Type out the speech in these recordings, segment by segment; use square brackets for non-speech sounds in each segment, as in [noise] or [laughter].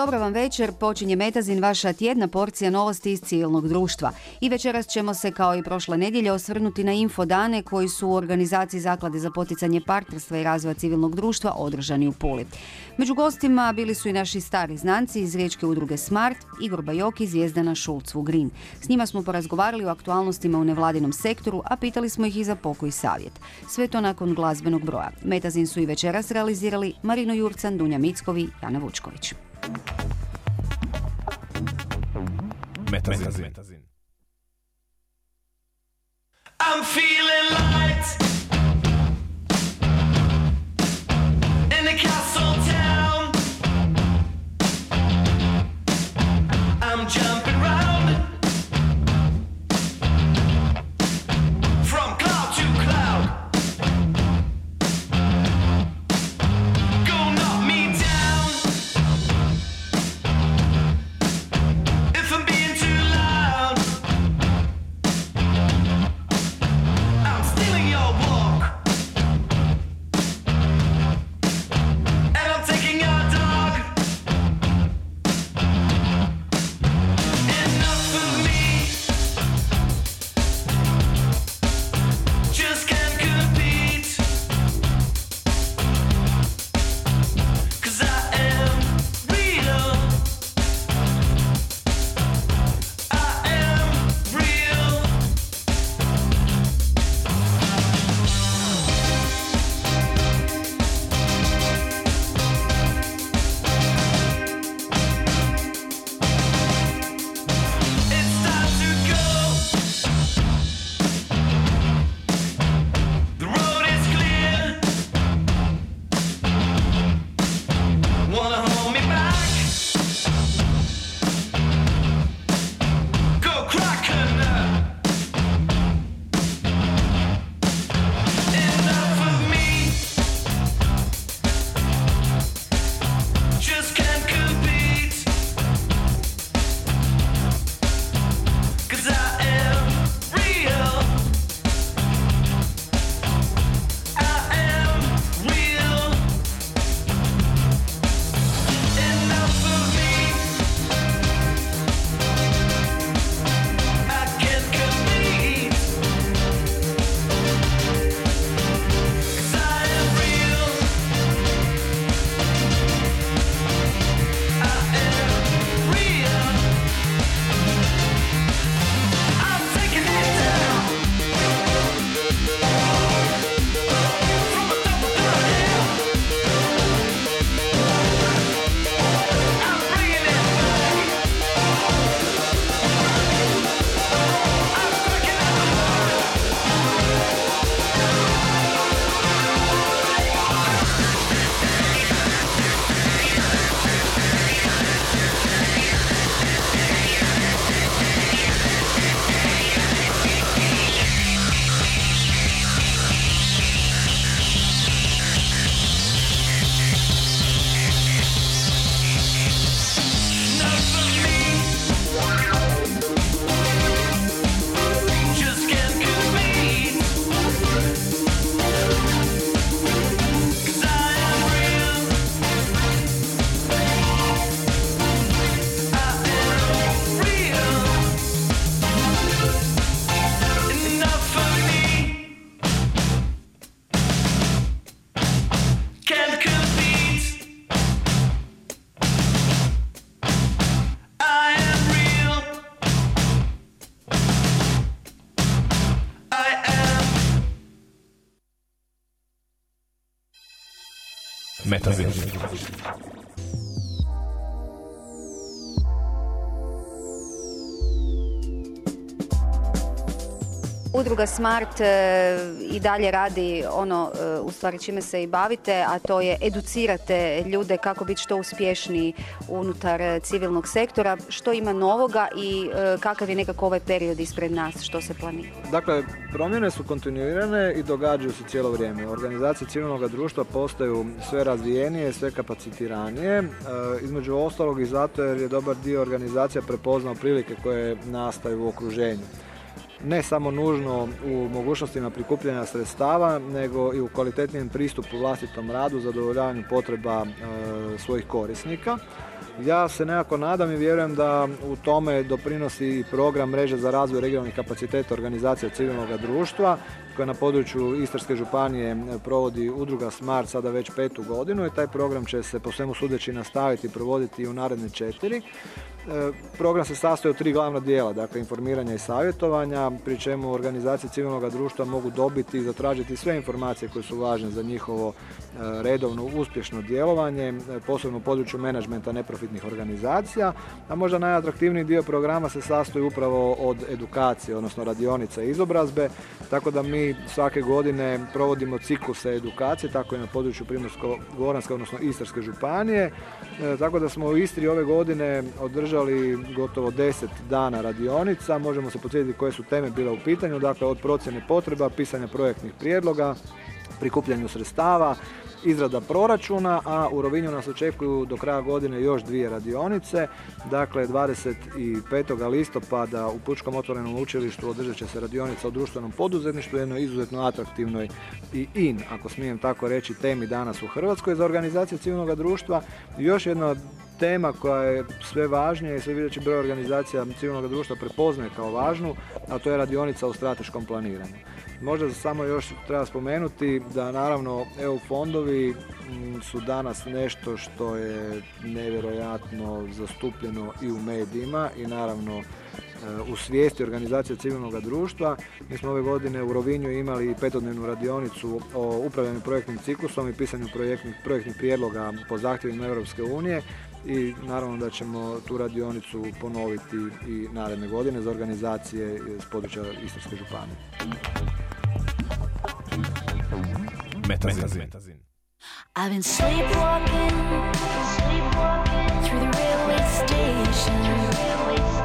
Dobro vam večer, počinje Metazin, vaša tjedna porcija novosti iz civilnog društva. I večeras ćemo se, kao i prošle nedjelje, osvrnuti na info dane koji su u organizaciji Zaklade za poticanje partnerstva i razvoja civilnog društva održani u Puli. Među gostima bili su i naši stari znanci iz riječke udruge Smart, Igor Bajoki, Zvijezdana Šulc Green. S njima smo porazgovarali o aktualnostima u nevladinom sektoru, a pitali smo ih i za pokoj savjet. Sve to nakon glazbenog broja. Metazin su i večeras realizirali Marino Jurcan, Dunja Mickovi, Jana Vučković. Metazin. Metazin. I'm feeling light in the castle town. Metazin. Udruga Smart e, i dalje radi ono e, u stvari čime se i bavite, a to je educirate ljude kako biti što uspješniji unutar e, civilnog sektora. Što ima novoga i kakav je nekako ovaj period ispred nas, što se planira? Dakle, promjene su kontinuirane i događaju se cijelo vrijeme. Organizacije civilnog društva postaju sve razvijenije, sve kapacitiranije. Između ostalog i zato jer je dobar dio organizacija prepoznao prilike koje nastaju u okruženju. Ne samo nužno u mogućnostima prikupljanja sredstava, nego i u kvalitetnijem pristupu vlastitom radu, zadovoljavanju potreba e, svojih korisnika. Ja se nekako nadam i vjerujem da u tome doprinosi i program mreže za razvoj regionalnih kapaciteta organizacija civilnog društva koja na području Istarske županije provodi udruga Smart sada već petu godinu i taj program će se po svemu sudeći nastaviti provoditi i u naredne četiri. E, Program se sastoji od tri glavna dijela, dakle informiranja i savjetovanja, pri čemu organizacije civilnog društva mogu dobiti i zatražiti sve informacije koje su važne za njihovo e, redovno uspješno djelovanje, e, posebno u području menadžmenta neprofitnih organizacija, a možda najatraktivniji dio programa se sastoji upravo od edukacije, odnosno radionica izobrazbe, tako da mi svake godine provodimo cikluse edukacije, tako i na području Primorsko-goranske, odnosno Istarske županije, tako da smo u Istri ove godine održali gotovo 10 dana radionica. Možemo se podsjetiti koje su teme bile u pitanju, dakle od procjene potreba, pisanja projektnih prijedloga, prikupljanju sredstava, izrada proračuna, a u Rovinju nas očekuju do kraja godine još dvije radionice. Dakle, 25. listopada u Pučkom otvorenom učilištu održat će se radionica o društvenom poduzetništvu, jednoj izuzetno atraktivnoj i in, ako smijem tako reći, temi danas u Hrvatskoj za organizaciju civilnog društva. Još jedna tema koja je sve važnija i sve veći broj organizacija civilnog društva prepoznaje kao važnu, a to je radionica o strateškom planiranju. Možda samo još treba spomenuti da naravno EU fondovi mm, su danas nešto što je nevjerojatno zastupljeno i u medijima i naravno e, u svijesti organizacije civilnog društva. Mi smo ove godine u Rovinju imali petodnevnu radionicu o upravljanju projektnim ciklusom i pisanju projektnih, projektnih prijedloga po zahtjevima Europske unije i naravno da ćemo tu radionicu ponoviti i naredne godine za organizacije s područja Istarske županije. Metazin. I've been sleepwalking, sleepwalking through the railway station.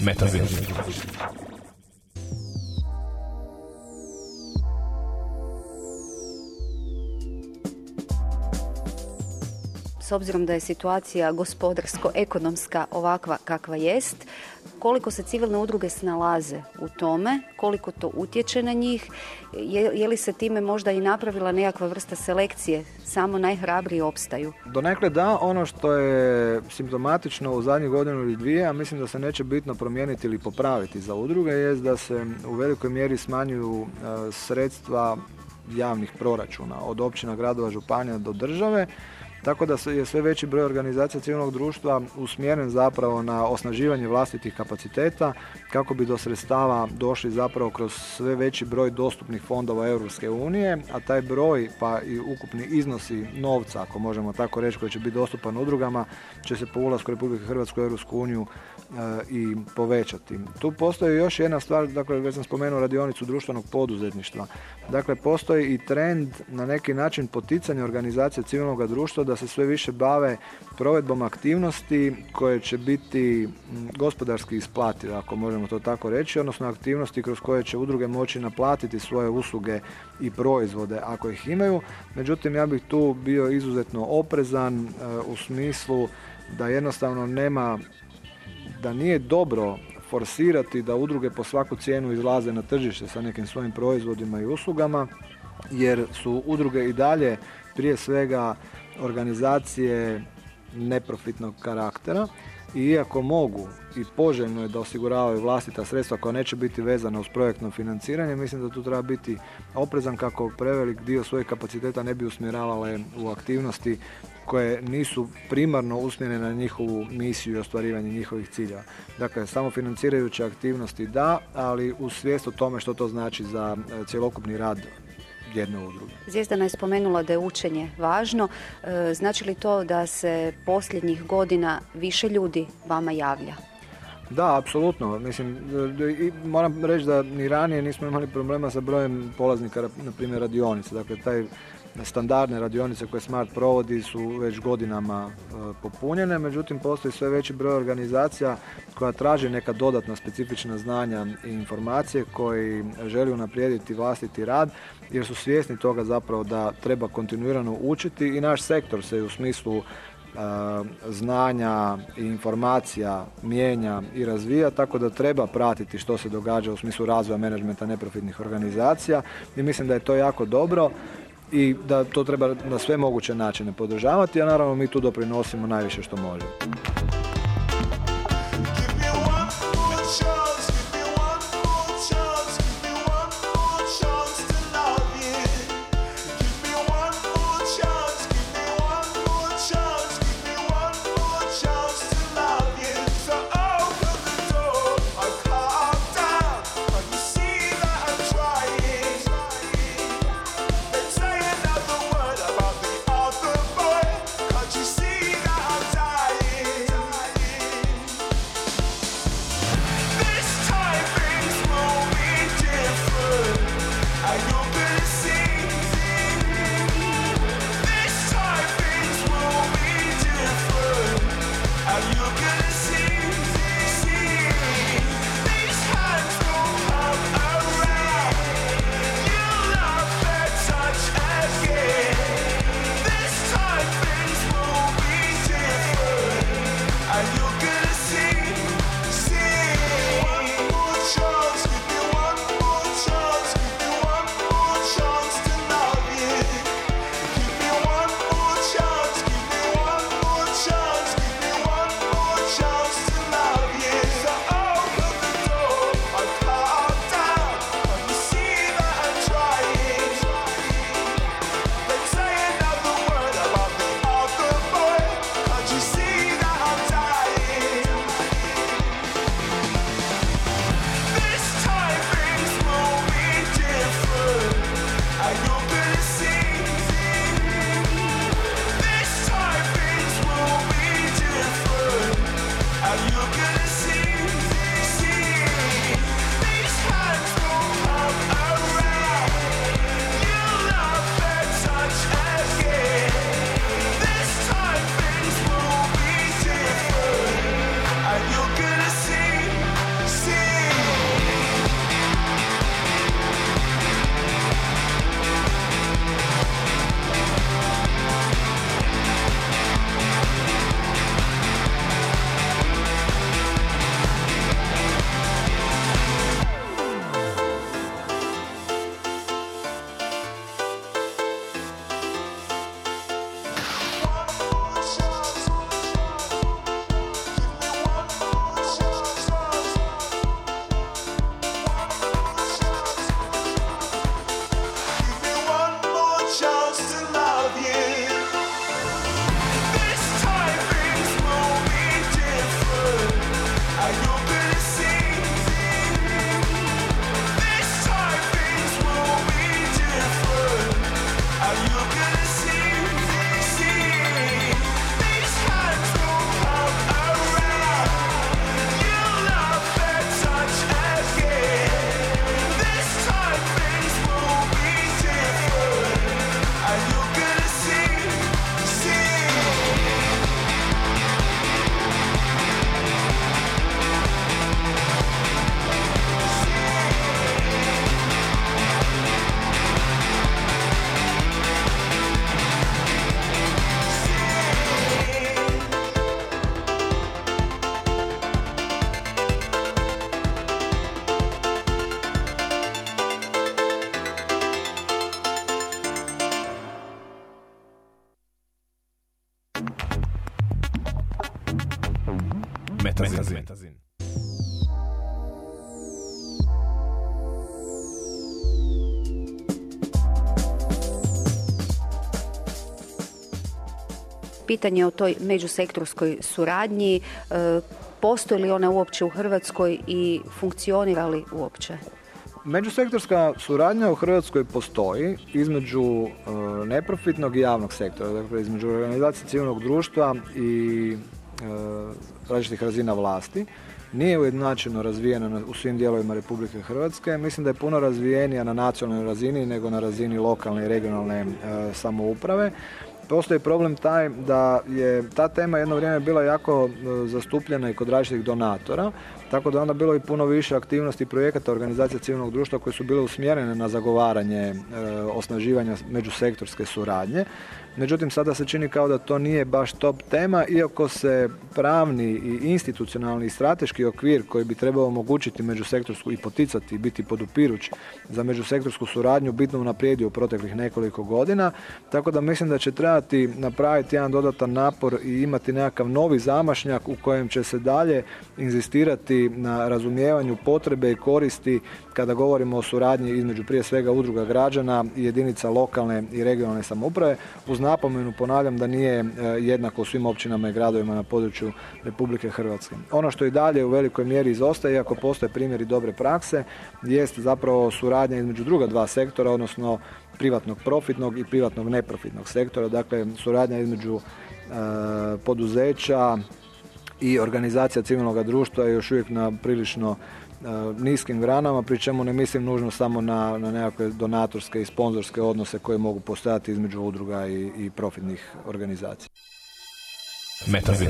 Metaverso. Obzirom da je situacija gospodarsko-ekonomska ovakva kakva jest, koliko se civilne udruge snalaze u tome, koliko to utječe na njih, je, je li se time možda i napravila nekakva vrsta selekcije, samo najhrabriji opstaju? Donekle da, ono što je simptomatično u zadnjih godinu ili dvije, a mislim da se neće bitno promijeniti ili popraviti za udruge, je da se u velikoj mjeri smanjuju e, sredstva javnih proračuna, od općina, gradova, županija do države, tako da je sve veći broj organizacija civilnog društva usmjeren zapravo na osnaživanje vlastitih kapaciteta kako bi do sredstava došli zapravo kroz sve veći broj dostupnih fondova Europske unije, a taj broj pa i ukupni iznosi novca, ako možemo tako reći, koji će biti dostupan udrugama, će se po ulasku Republike Hrvatske u Europsku uniju i povećati. Tu postoji još jedna stvar, dakle već sam spomenuo radionicu društvenog poduzetništva. Dakle, postoji i trend na neki način poticanja organizacije civilnog društva da se sve više bave provedbom aktivnosti koje će biti gospodarski isplative, ako možemo to tako reći, odnosno aktivnosti kroz koje će udruge moći naplatiti svoje usluge i proizvode ako ih imaju. Međutim, ja bih tu bio izuzetno oprezan e, u smislu da jednostavno nema da nije dobro forsirati da udruge po svaku cijenu izlaze na tržište sa nekim svojim proizvodima i uslugama jer su udruge i dalje prije svega organizacije neprofitnog karaktera i iako mogu i poželjno je da osiguravaju vlastita sredstva koja neće biti vezana uz projektno financiranje, mislim da tu treba biti oprezan kako prevelik dio svojih kapaciteta ne bi usmjeravale u aktivnosti koje nisu primarno usmjerene na njihovu misiju i ostvarivanje njihovih ciljeva. Dakle, samo financirajuće aktivnosti da, ali uz svijest o tome što to znači za e, cjelokupni rad jedne udruge. Zvijezdana je spomenula da je učenje važno. E, znači li to da se posljednjih godina više ljudi vama javlja? Da, apsolutno. Mislim, e, i moram reći da ni ranije nismo imali problema sa brojem polaznika, na primjer radionice. Dakle, taj standardne radionice koje Smart provodi su već godinama e, popunjene, međutim postoji sve veći broj organizacija koja traži neka dodatna specifična znanja i informacije koji želi unaprijediti vlastiti rad jer su svjesni toga zapravo da treba kontinuirano učiti i naš sektor se u smislu e, znanja i informacija mijenja i razvija, tako da treba pratiti što se događa u smislu razvoja menadžmenta neprofitnih organizacija i mislim da je to jako dobro i da to treba na sve moguće načine podržavati, a naravno mi tu doprinosimo najviše što možemo. Pitanje o toj međusektorskoj suradnji, e, postoji li ona uopće u Hrvatskoj i funkcionira li uopće? Međusektorska suradnja u Hrvatskoj postoji između e, neprofitnog i javnog sektora, dakle između organizacije civilnog društva i e, različitih razina vlasti. Nije ujednačeno razvijena na- u svim dijelovima Republike Hrvatske. Mislim da je puno razvijenija na nacionalnoj razini nego na razini lokalne i regionalne samouprave. Postoji problem taj da je ta tema jedno vrijeme bila jako e, zastupljena i kod različitih donatora, tako da je onda bilo i puno više aktivnosti i projekata organizacije civilnog društva koje su bile usmjerene na zagovaranje e, osnaživanja međusektorske suradnje. Međutim, sada se čini kao da to nije baš top tema, iako se pravni i institucionalni i strateški okvir koji bi trebao omogućiti međusektorsku i poticati i biti podupiruć za međusektorsku suradnju bitno unaprijedio u proteklih nekoliko godina, tako da mislim da će trebati napraviti jedan dodatan napor i imati nekakav novi zamašnjak u kojem će se dalje inzistirati na razumijevanju potrebe i koristi kada govorimo o suradnji između prije svega udruga građana i jedinica lokalne i regionalne samouprave uz napomenu ponavljam da nije e, jednako u svim općinama i gradovima na području Republike Hrvatske. Ono što i dalje u velikoj mjeri izostaje, iako postoje primjeri dobre prakse, jest zapravo suradnja između druga dva sektora, odnosno privatnog profitnog i privatnog neprofitnog sektora, dakle suradnja između e, poduzeća i organizacija civilnog društva je još uvijek na prilično niskim granama, pri čemu ne mislim nužno samo na, na nekakve donatorske i sponzorske odnose koje mogu postojati između udruga i, i profitnih organizacija. Metazin.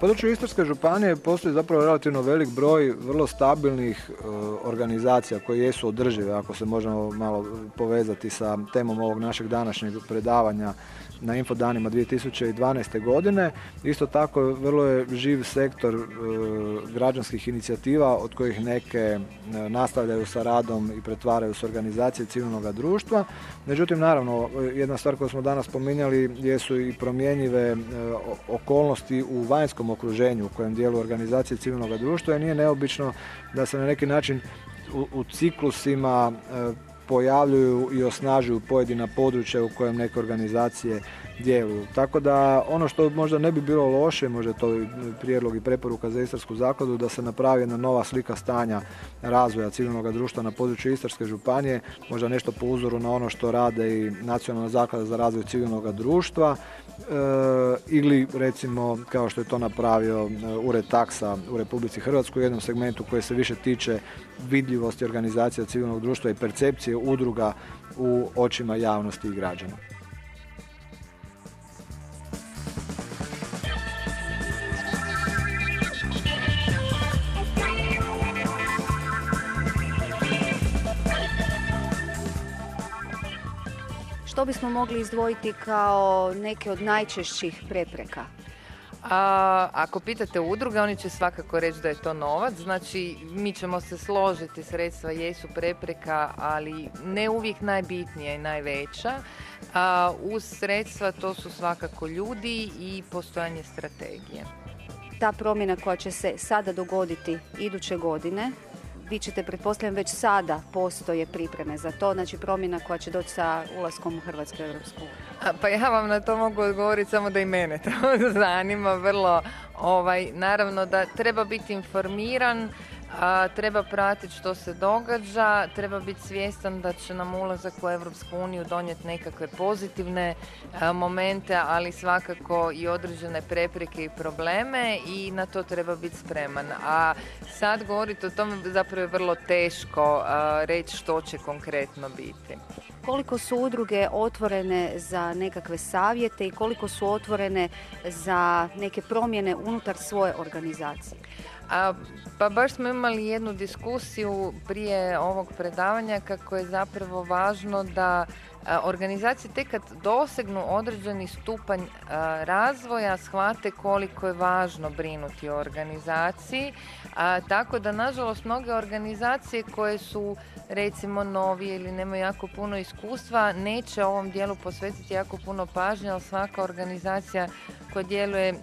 Području Istarske županije postoji zapravo relativno velik broj vrlo stabilnih e, organizacija koje jesu održive, ako se možemo malo povezati sa temom ovog našeg današnjeg predavanja na infodanima 2012. godine. Isto tako vrlo je živ sektor e, građanskih inicijativa od kojih neke e, nastavljaju sa radom i pretvaraju se organizacije civilnog društva. Međutim, naravno, jedna stvar koju smo danas spominjali jesu i promjenjive e, okolnosti u vanjskom okruženju u kojem dijelu organizacije civilnog društva i nije neobično da se na neki način u, ciklusima pojavljuju i osnažuju pojedina područja u kojem neke organizacije djeluju. Tako da ono što možda ne bi bilo loše, možda to prijedlog i preporuka za Istarsku zakladu, da se napravi jedna nova slika stanja razvoja civilnog društva na području Istarske županije, možda nešto po uzoru na ono što rade i Nacionalna zaklada za razvoj civilnog društva, ili recimo kao što je to napravio e, Ured taksa u Republici Hrvatskoj u jednom segmentu koji se više tiče vidljivosti organizacija civilnog društva i percepcije udruga u očima javnosti i građana. Što bismo mogli izdvojiti kao neke od najčešćih prepreka? A, ako pitate udruge, oni će svakako reći da je to novac. Znači, mi ćemo se složiti, sredstva jesu prepreka, ali ne uvijek najbitnija i najveća. A, uz sredstva to su svakako ljudi i postojanje strategije. Ta promjena koja će se sada dogoditi iduće godine, vi ćete, pretpostavljam, već sada postoje pripreme za to, znači promjena koja će doći sa ulaskom Hrvatske u Europsku Pa ja vam na to mogu odgovoriti samo da i mene to [laughs] zanima vrlo. Ovaj, naravno da treba biti informiran, treba pratiti što se događa, treba biti svjestan da će nam ulazak u Europsku uniju donijeti nekakve pozitivne a, momente, ali svakako i određene prepreke i probleme i na to treba biti spreman. A sad govoriti o tome zapravo je vrlo teško a, reći što će konkretno biti. Koliko su udruge otvorene za nekakve savjete i koliko su otvorene za neke promjene unutar svoje organizacije? A, pa baš smo imali jednu diskusiju prije ovog predavanja kako je zapravo važno da organizacije tek kad dosegnu određeni stupanj razvoja shvate koliko je važno brinuti o organizaciji. A, tako da nažalost mnoge organizacije koje su recimo novije ili nemaju jako puno iskustva neće ovom dijelu posvetiti jako puno pažnje, ali svaka organizacija koja djeluje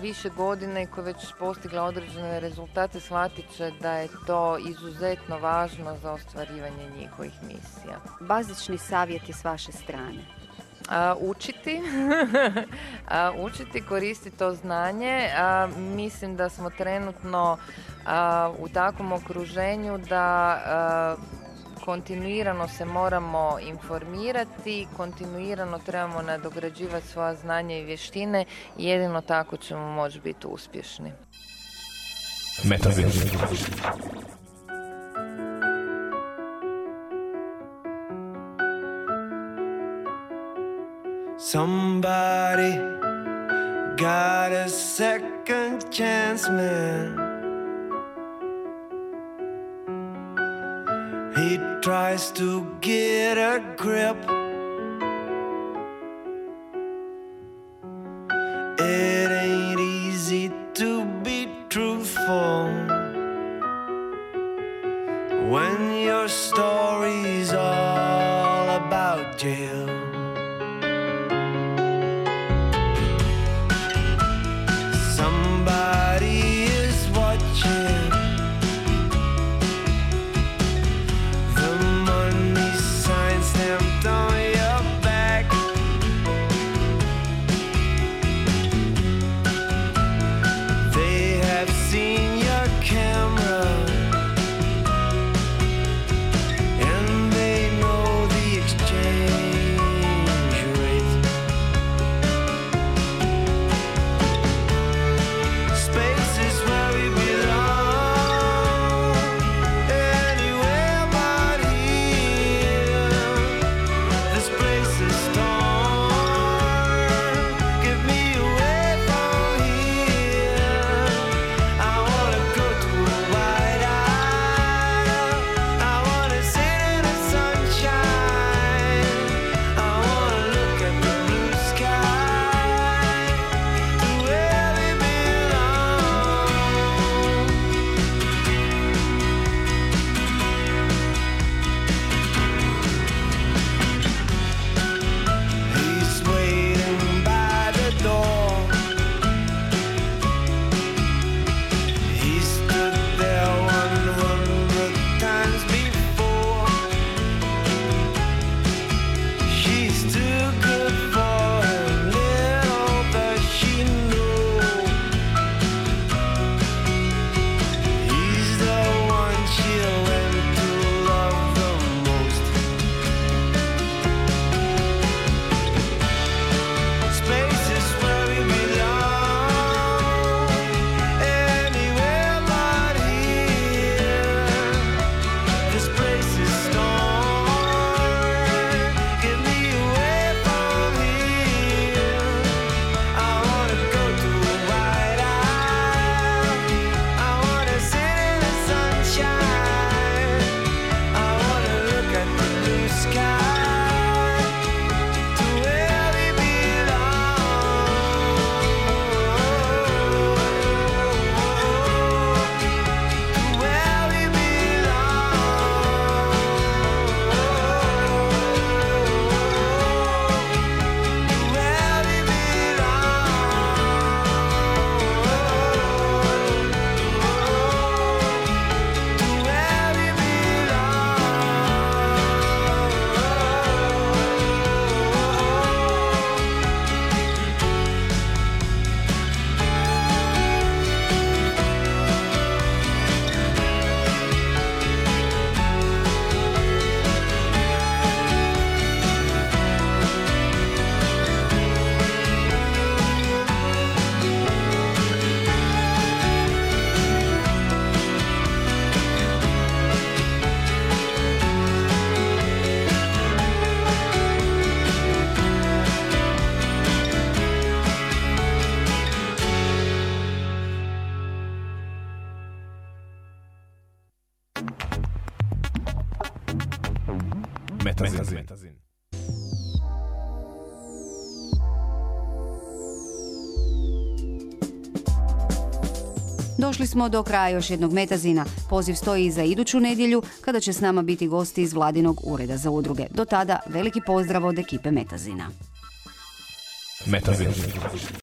više godine i koja je već postigla određene rezultate shvatit će da je to izuzetno važno za ostvarivanje njihovih misija. Bazični savjeti s vaše strane. A, učiti, [laughs] a, učiti, koristiti to znanje. A, mislim da smo trenutno a, u takvom okruženju da a, kontinuirano se moramo informirati, kontinuirano trebamo nadograđivati svoja znanja i vještine i jedino tako ćemo moći biti uspješni. Somebody got a second chance, man. Tries to get a grip. Smo do kraja još jednog metazina. Poziv stoji i za iduću nedjelju kada će s nama biti gosti iz Vladinog ureda za udruge. Do tada veliki pozdrav od ekipe Metazina. Metazin.